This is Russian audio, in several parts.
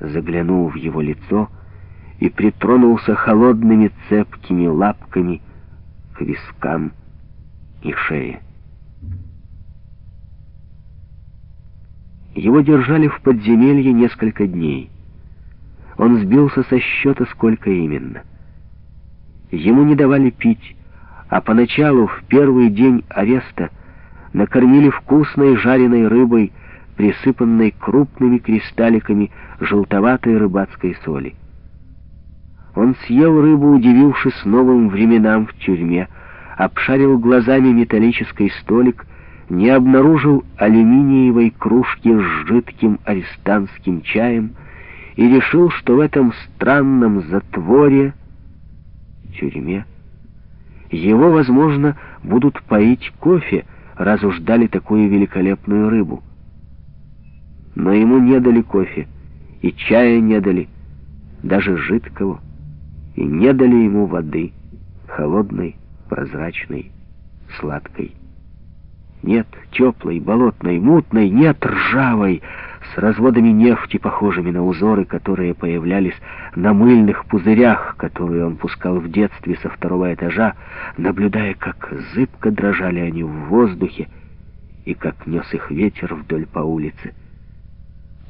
заглянул в его лицо и притронулся холодными цепкими лапками к вискам и шее. Его держали в подземелье несколько дней. Он сбился со счета, сколько именно. Ему не давали пить, а поначалу, в первый день ареста, накормили вкусной жареной рыбой, присыпанной крупными кристалликами желтоватой рыбацкой соли. Он съел рыбу, удивившись новым временам в тюрьме, обшарил глазами металлический столик, не обнаружил алюминиевой кружки с жидким арестантским чаем и решил, что в этом странном затворе, тюрьме, его, возможно, будут поить кофе, раз уж дали такую великолепную рыбу. Но ему не дали кофе, и чая не дали, даже жидкого, и не дали ему воды, холодной, прозрачной, сладкой. Нет, теплой, болотной, мутной, нет, ржавой, с разводами нефти, похожими на узоры, которые появлялись на мыльных пузырях, которые он пускал в детстве со второго этажа, наблюдая, как зыбко дрожали они в воздухе и как нес их ветер вдоль по улице.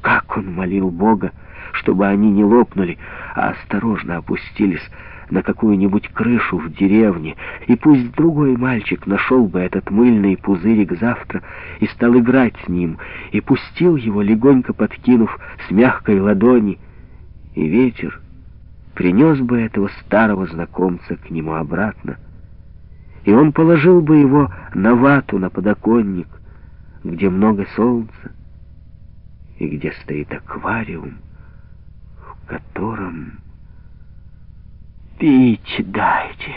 Как он молил Бога, чтобы они не лопнули, а осторожно опустились на какую-нибудь крышу в деревне, и пусть другой мальчик нашел бы этот мыльный пузырик завтра и стал играть с ним, и пустил его, легонько подкинув с мягкой ладони, и ветер принес бы этого старого знакомца к нему обратно, и он положил бы его на вату, на подоконник, где много солнца, и где стоит аквариум, в котором... Пить дайте.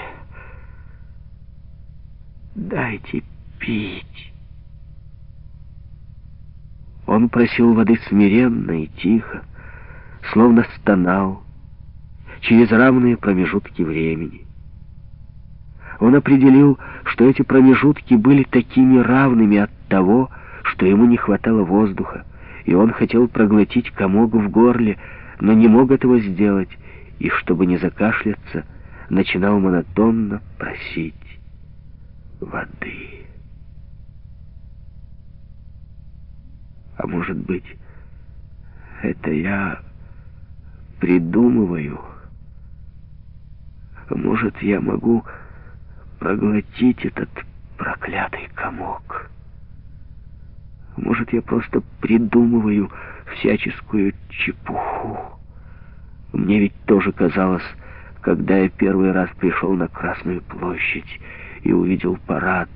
Дайте пить. Он просил воды смиренно и тихо, словно стонал, через равные промежутки времени. Он определил, что эти промежутки были такими равными от того, что ему не хватало воздуха, и он хотел проглотить комок в горле, но не мог этого сделать, и, чтобы не закашляться, начинал монотонно просить воды. А может быть, это я придумываю? Может, я могу проглотить этот проклятый комок? Может, я просто придумываю всяческую чепуху? Мне ведь тоже казалось, когда я первый раз пришел на Красную площадь и увидел парад,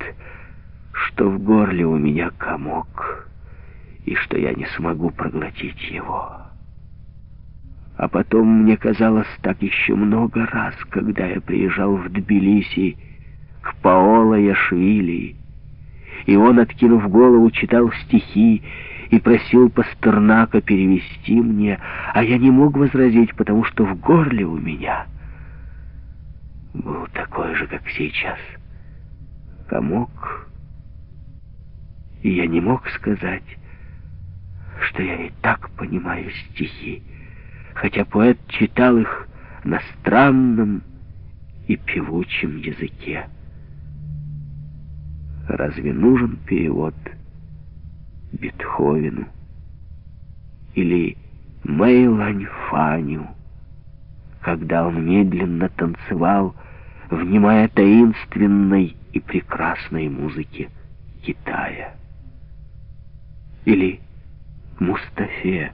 что в горле у меня комок, и что я не смогу проглотить его. А потом мне казалось так еще много раз, когда я приезжал в Тбилиси к Паоло Яшвили, и он, откинув голову, читал стихи, и просил Пастернака перевести мне, а я не мог возразить, потому что в горле у меня был такой же, как сейчас, комок, и я не мог сказать, что я и так понимаю стихи, хотя поэт читал их на странном и певучем языке. Разве нужен перевод? — Бетховену или Мэйлань Фаню, когда он медленно танцевал, внимая таинственной и прекрасной музыке Китая. Или Мустафе,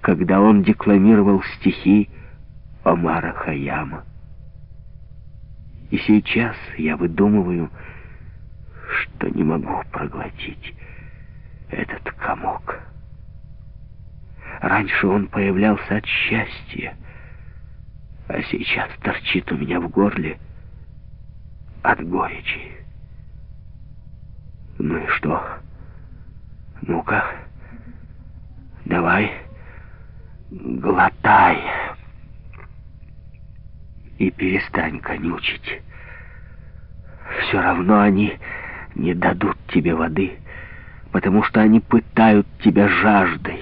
когда он декламировал стихи Омара Хаяма. И сейчас я выдумываю, что не могу проглотить этот комок. Раньше он появлялся от счастья, а сейчас торчит у меня в горле от горечи. Ну и что? Ну-ка, давай, глотай и перестань конючить. Все равно они не дадут тебе воды потому что они пытают тебя жаждой.